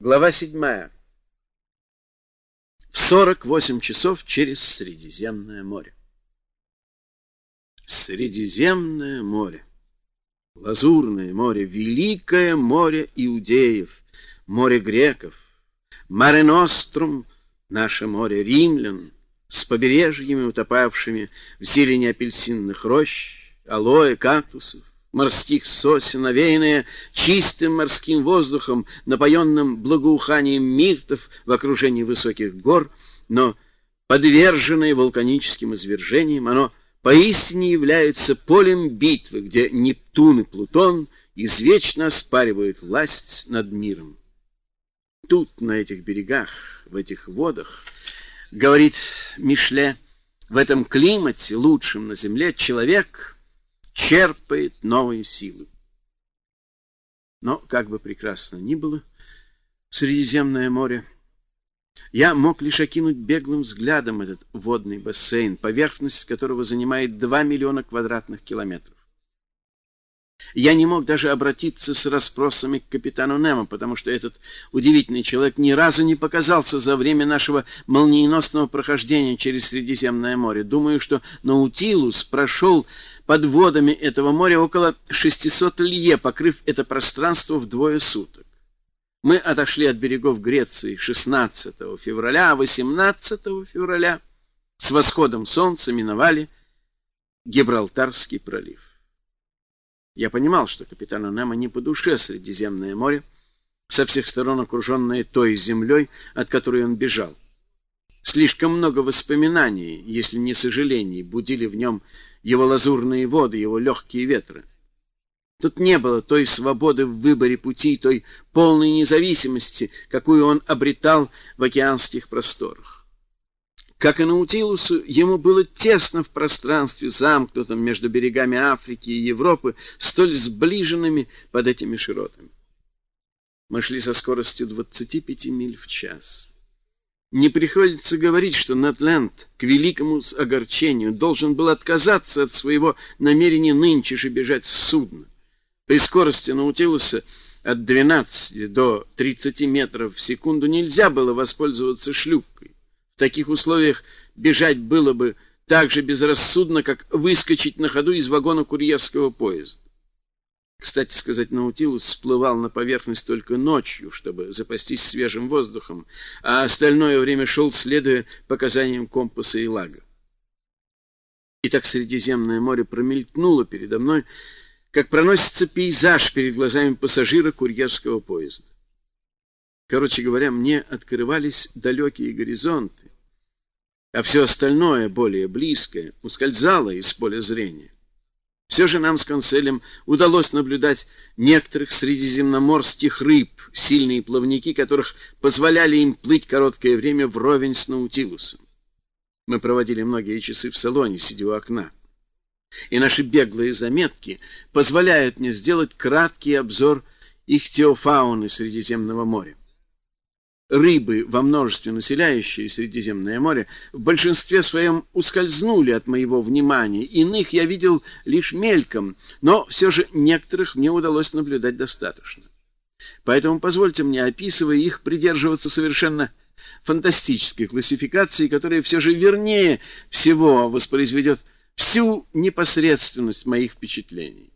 Глава седьмая. В сорок восемь часов через Средиземное море. Средиземное море. Лазурное море, великое море иудеев, море греков, море Нострум, наше море римлян, с побережьями, утопавшими в зелени апельсинных рощ, алоэ, кактусов, морских сосен, овеянная чистым морским воздухом, напоенным благоуханием миртов в окружении высоких гор, но подверженное вулканическим извержениям, оно поистине является полем битвы, где Нептун и Плутон извечно оспаривают власть над миром. Тут, на этих берегах, в этих водах, говорит Мишле, в этом климате, лучшем на земле, человек — черпает новые силы. Но, как бы прекрасно ни было, Средиземное море, я мог лишь окинуть беглым взглядом этот водный бассейн, поверхность которого занимает 2 миллиона квадратных километров. Я не мог даже обратиться с расспросами к капитану Немо, потому что этот удивительный человек ни разу не показался за время нашего молниеносного прохождения через Средиземное море. Думаю, что Наутилус прошел под водами этого моря около 600 лье, покрыв это пространство вдвое суток. Мы отошли от берегов Греции 16 февраля, а 18 февраля с восходом солнца миновали Гибралтарский пролив. Я понимал, что капитану Немо не по душе Средиземное море, со всех сторон окруженное той землей, от которой он бежал. Слишком много воспоминаний, если не сожалений, будили в нем его лазурные воды, его легкие ветры. Тут не было той свободы в выборе пути, той полной независимости, какую он обретал в океанских просторах. Как и Наутилусу, ему было тесно в пространстве, замкнутом между берегами Африки и Европы, столь сближенными под этими широтами. Мы шли со скоростью 25 миль в час. Не приходится говорить, что Нетленд к великому огорчению должен был отказаться от своего намерения нынче же бежать с судна. При скорости Наутилуса от 12 до 30 метров в секунду нельзя было воспользоваться шлюпкой. В таких условиях бежать было бы так же безрассудно, как выскочить на ходу из вагона курьерского поезда. Кстати сказать, Наутилус всплывал на поверхность только ночью, чтобы запастись свежим воздухом, а остальное время шел, следуя показаниям компаса и лага. И так Средиземное море промелькнуло передо мной, как проносится пейзаж перед глазами пассажира курьерского поезда. Короче говоря, мне открывались далекие горизонты, а все остальное, более близкое, ускользало из поля зрения. Все же нам с Конселем удалось наблюдать некоторых средиземноморских рыб, сильные плавники которых позволяли им плыть короткое время вровень с Наутилусом. Мы проводили многие часы в салоне, сидя у окна. И наши беглые заметки позволяют мне сделать краткий обзор ихтиофауны Средиземного моря рыбы, во множестве населяющие Средиземное море, в большинстве своем ускользнули от моего внимания. Иных я видел лишь мельком, но все же некоторых мне удалось наблюдать достаточно. Поэтому позвольте мне, описывая их, придерживаться совершенно фантастической классификации, которая все же вернее всего воспроизведет всю непосредственность моих впечатлений.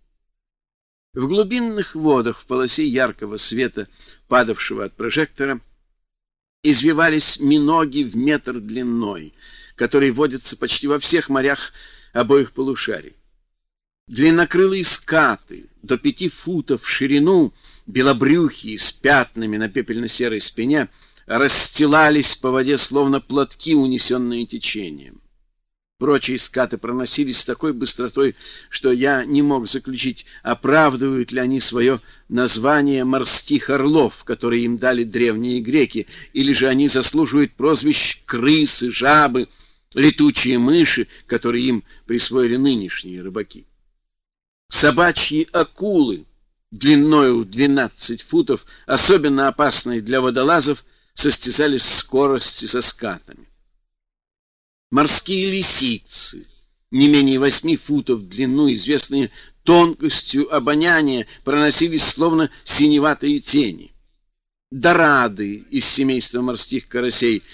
В глубинных водах в полосе яркого света, падавшего от прожектора, извивались миноги в метр длиной, которые водятся почти во всех морях обоих полушарий. Длиннокрылые скаты до пяти футов в ширину, белобрюхие с пятнами на пепельно-серой спине, расстилались по воде, словно платки, унесенные течением. Прочие скаты проносились с такой быстротой, что я не мог заключить, оправдывают ли они свое название морских орлов, которые им дали древние греки, или же они заслуживают прозвищ крысы, жабы, летучие мыши, которые им присвоили нынешние рыбаки. Собачьи акулы, длиною в 12 футов, особенно опасные для водолазов, состязались в скорости со скатами морские лисицы, не менее восьми футов в длину, известные тонкостью обоняния, проносились словно синеватые тени. дорады из семейства морских карасей,